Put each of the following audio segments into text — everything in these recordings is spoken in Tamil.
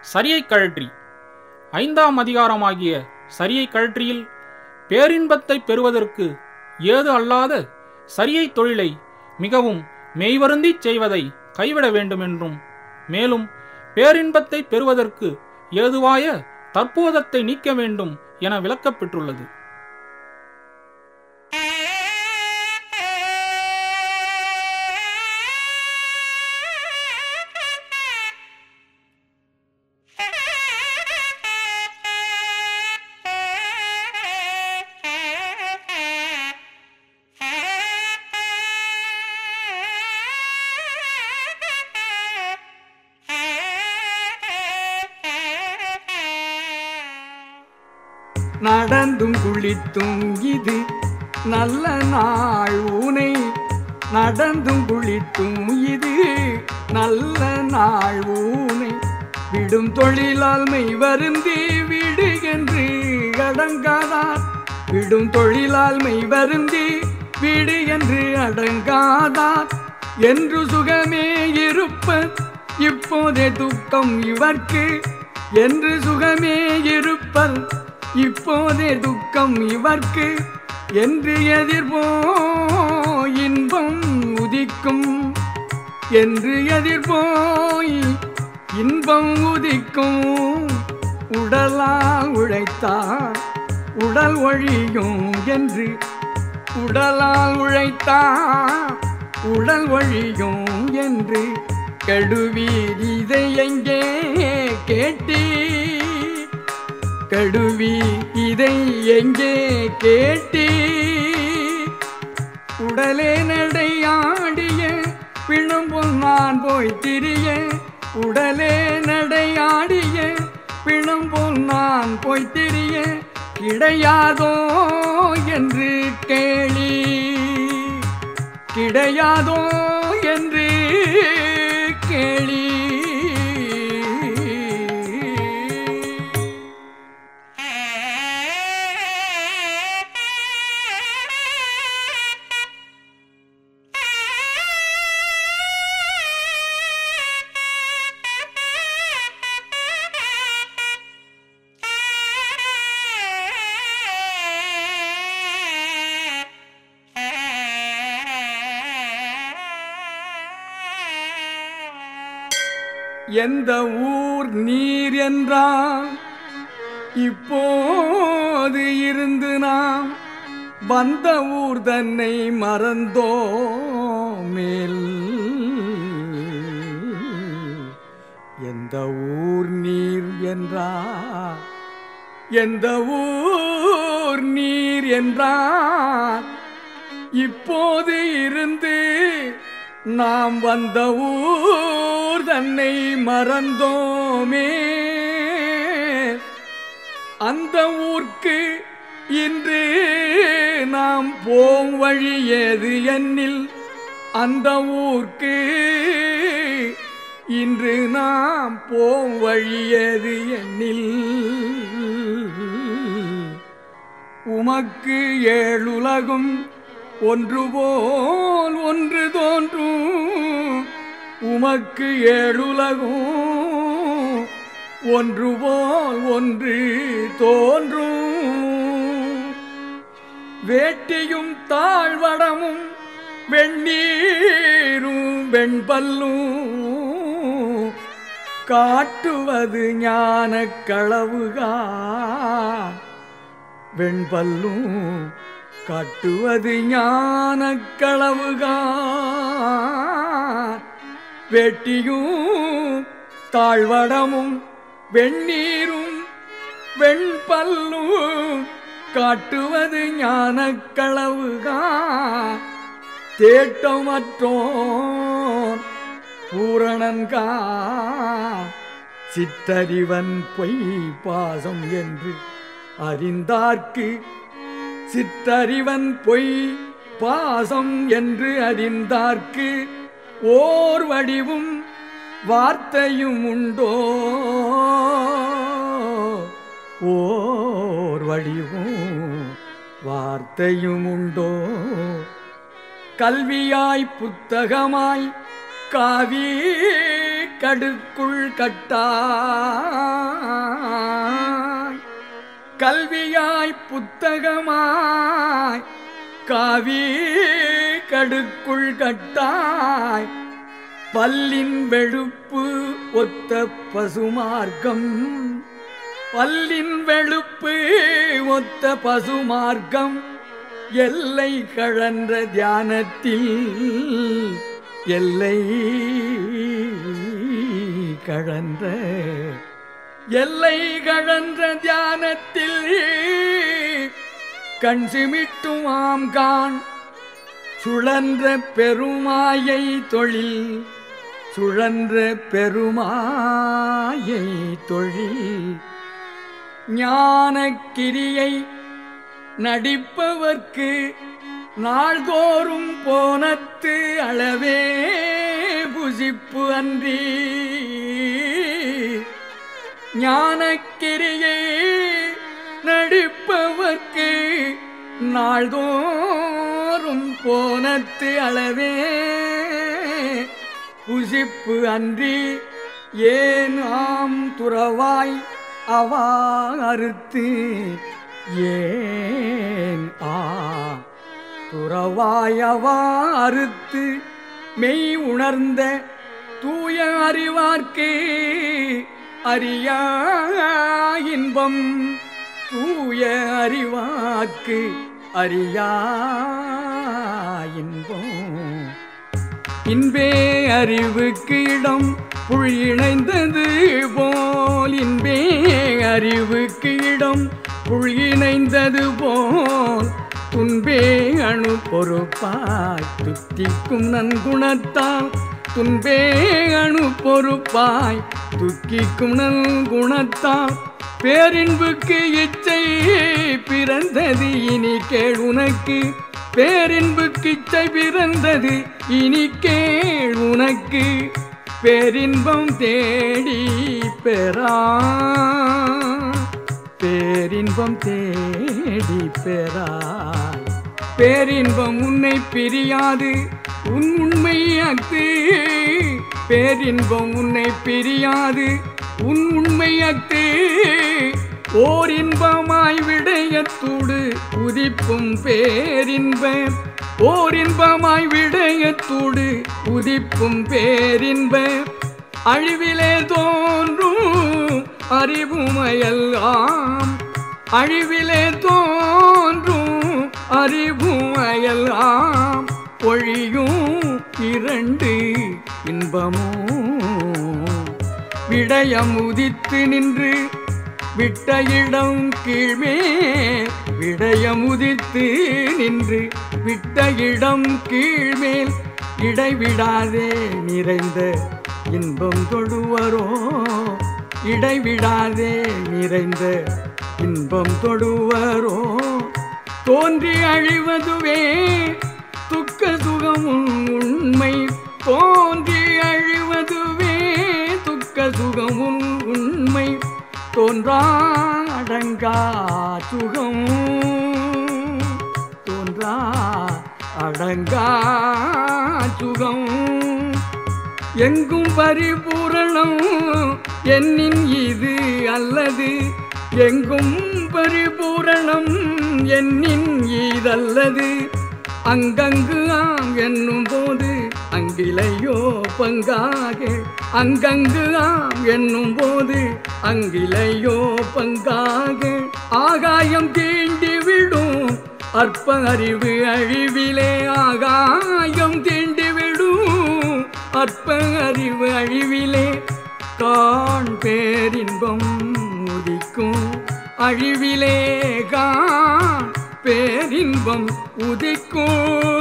சரியை கழற்றி. ஐந்தாம் அதிகாரமாகிய சரியை கழற்றியில் பேரின்பத்தை பெறுவதற்கு ஏது அல்லாத சரியை தொழிலை மிகவும் மெய்வருந்திச் செய்வதை கைவிட வேண்டுமென்றும் மேலும் பேரின்பத்தை பெறுவதற்கு ஏதுவாய தற்போதத்தை நீக்க வேண்டும் என விளக்கப்பெற்றுள்ளது. பெற்றுள்ளது குளித்தும் இது நல்ல நாள் உனை நடந்தும் குளித்தும் இது நல்ல நாள் ஊனை விடும் தொழிலாள்மை வருந்தி விடு என்று அடங்காதார். விடும் தொழிலாள்மை வருந்தி விடு என்று அடங்காதார். என்று சுகமே இருப்ப இப்போதே துக்கம் இவர்க்கு. என்று சுகமே இருப்பர் இப்போதே துக்கம் இவர்க்கு. என்று எதிர்போ இன்பம் உதிக்கும். என்று எதிர்போய் இன்பம் உதிக்கும். உடலால் உழைத்தார் உடல் ஒழியும் என்று. உடலால் உழைத்தா உடல் ஒழியும் என்று. கெடுவீர் இதை எங்கே கேட்டீ கடுவி இதை எங்கே கேட்டி? உடலே நடையாடிய பிணம்பும் நான் போய் திரிய. உடலே நடையாடிய பிணம்பும் நான் போய் திரிய. கிடையாதோ என்று கேளி. கிடையாதோ எந்த ஊர் நீர் என்றால்? இப்போது இருந்து நாம் வந்த ஊர் தன்னை மறந்தோ மேல் எந்த ஊர் நீர் என்றா எந்த ஊர் நீர் என்றார் இப்போது இருந்து நாம் வந்த ஊர் தன்னை மறந்தோமே. அந்த ஊர்க்கு இன்று நாம் போம் வழி ஏது என்னில் அந்த ஊர்க்கு இன்று நாம் போம் வழியது என்னில் உமக்கு ஏழுலகும் ஒன்று போல் ஒன்று தோன்றும். உமக்கு ஏழுலகும் ஒன்று போல் ஒன்று தோன்றும். வேட்டியும் தாழ்வடமும் வெண்ணீரும் வெண்பல்லும் காட்டுவது ஞான களவுகா. வெண்பல்லும் காட்டுவது ஞான களவுகா. வெட்டியும் தாழ்வடமும் வெண்ணீரும் வெண்பல்லும் காட்டுவது ஞான களவுகா தேட்டமற்றோன் பூரணன்கா. சித்தறிவன் பொய் பாசம் என்று அறிந்தார்க்கு சித்தறிவன் பொய் பாசம் என்று அறிந்தார்க்கு ஓர் வடிவும் வார்த்தையும் உண்டோ? ஓர் வடிவும் வார்த்தையும் உண்டோ? கல்வியாய் புத்தகமாய் காவி கடுக்குள் கட்டாய். கல்வியாய் புத்தகமாய் காவி கடுக்குள் கட்டாய் பல்லின் வெளுப்பு ஒத்த பசுமார்க்கம். பல்லின் வெளுப்பு ஒத்த பசுமார்க்கம். எல்லை கழன்ற தியானத்தில் எல்லை கழன்ற எல்லை கழன்ற தியானத்தில் கண் சிமிட்டுமாம் கான் சுழன்ற பெருமாயை தொழில் சுழன்ற பெருமாயை தொழில். ஞானக்கிரியை நடிப்பவர்க்கு நாள்தோறும் போனத்து அளவே புசிப்பு அன்றி. ஞானக்கிரியை நடிப்பவர்க்கு நாள்தோறும் போனத்து அளவே. புசிப்பு அன்றி ஏன் ஆம் துறவாய் அவா அறுத்து. ஏன் ஆ துறவாய் அவா அறுத்து மெய் உணர்ந்த தூய அறிவார்க்கு. அறியா இன்பம் தூய அறிவாக்கு அறியா இன்பம் இன்பே அறிவுக்கு இடம் புல் போல். இன்பே அறிவுக்கு இடம் புல் போல். துன்பே அணு பொறுப்பாய் துத்திக்கும் நன்குணத்தால். துன்பே அணு பொறுப்பாய் துக்கிக்கும் நன்குணத்தால். பேரின்புக்கு இச்சை பிறந்தது இனி கேள் உனக்கு. பேரின்புக்கு இச்சை பிறந்தது இனி கேள் உனக்கு. பேரின்பம் தேடி பெறா. பேரின்பம் தேடி பெறா. பேரின்பம் உன்னை பிரியாது உன் உண்மையாக்கு பேரின்பம் உன்னை பிரியாது உன் உண்மையத்தே ஓர் இன்பமாய் விடயத்தோடு உதிப்பும் பேரின்ப ஓர் இன்பமாய் விடயத்தோடு உதிப்பும் பேரின்ப அழிவிலே தோன்றும் அறிவுமையெல்லாம் அழிவிலே தோன்றும் அறிவுமையெல்லாம் ஒழியும் இரண்டு இன்பமும் விடயம் உதித்து நின்று விட்ட இடம் கீழ்மே விடயம் உதித்து நின்று விட்ட இடம் கீழ்மேல் இடைவிடாதே நிறைந்த இன்பம் தொடுவரோ? இடைவிடாதே நிறைந்த இன்பம் தொடுவரோ? தோன்றி அழிவதுவே சுகம் தோன்றா அடங்கா சுகம். எங்கும் பரிபூரணம் என்னின் இது அல்லது? எங்கும் பரிபூரணம் என்னின் இதல்லது? அங்கங்கு ஆம் என்னும் போது அங்கிலையோ பங்காக. அங்கங்கு ஆம் என்னும் போது அங்கிலையோ பங்காக ஆகாயம் தீண்டி விடும் அற்ப அறிவு அழிவிலே ஆகாயம் தீண்டி விடும் அற்ப அறிவு அழிவிலே காண் பேரின்பம் உதிக்கும் அழிவிலே காண் பேரின்பம் உதிக்கும்.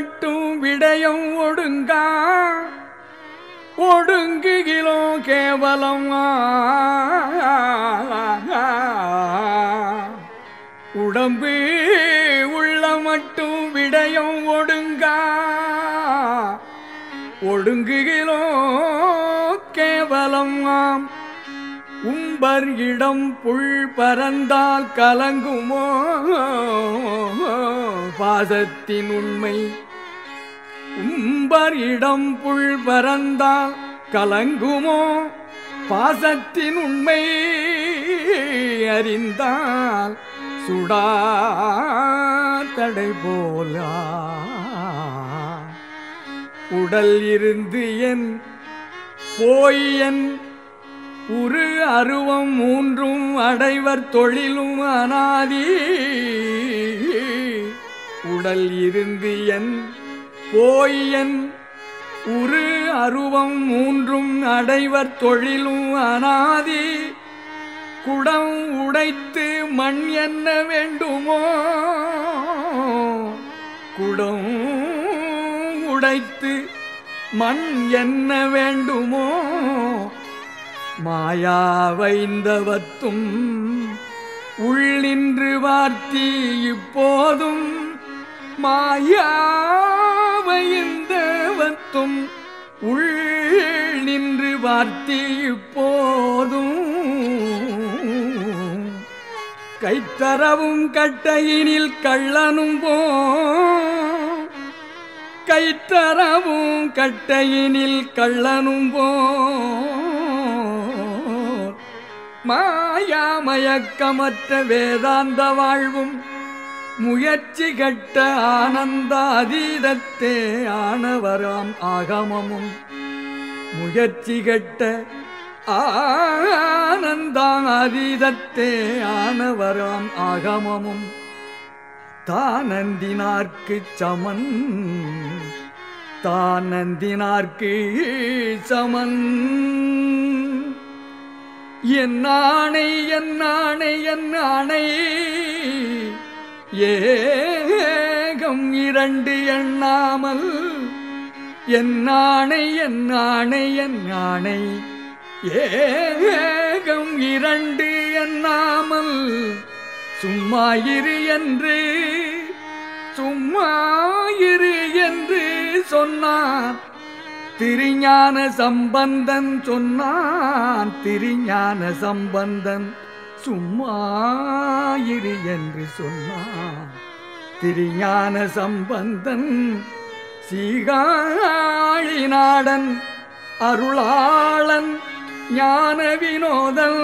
மட்டும் விடயம் ஒடுங்கா? ஒடுங்குகிலோ கேவலம் உடம்பு உள்ள மட்டும் விடயம் ஒடுங்கா? ஒடுங்குகிலோ கேவலம் ஆம்? உம்பர் இடம் புல் பரந்தால் கலங்குமோ? பாசத்தின் உண்மை உம்பர் இடம் புல் பரந்தால் கலங்குமோ? பாசத்தின் உண்மை அறிந்தால் சுடா தடை போலா உடல் இருந்து என் போய் என் உரு அருவம் மூன்றும் அடைவர் தொழிலும் அனாதி. உடல் இருந்து என் போயன் உரு அருவம் மூன்றும் அடைவர் தொழிலும் அனாதி. குடம் உடைத்து மண் என்ன வேண்டுமோ குடம் உடைத்து மண் என்ன வேண்டுமோ மாயா வைந்தவத்தும் உள்ளின்று வார்த்தி இப்போதும் மாயா. வைந்தவத்தும் உள் நின்று வார்த்தி இப்போதும் கைத்தரவும் கட்டையினில் கள்ளனும் போ. கைத்தரவும் கட்டையினில் கள்ளனும் போ. மாயாமயக்கமற்ற வேதாந்த வாழ்வும் முயற்சி கட்ட ஆனந்த அதீதத்தே ஆனவராம் ஆகமமும். முயற்சி கட்ட ஆனந்தாம் அதீதத்தே ஆனவராம் ஆகமமும். தானந்தினார்க்கு சமன் தானந்தினார்க்கு சமன். என் ஆணை என் ஆணை என் ஆணை. ஏகம் இரண்டு எண்ணாமல் என் ஆணை என் ஆணை என் ஆணை. ஏகம் இரண்டு எண்ணாமல் சும்மாயிரு என்று சும்மாயிரு என்று சொன்னார். திருஞான சம்பந்தன் சொன்னான் திருஞான சம்பந்தன் சும்மா இரு என்று சொன்னான். திருஞான சம்பந்தன் சீகாழி நாடன் அருளாளன் ஞான வினோதன்.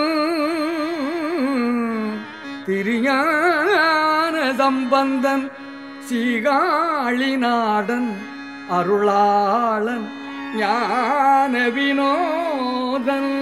திருஞான சம்பந்தன் சீகாழி நாடன் அருளாளன் ஞான வினோதன்.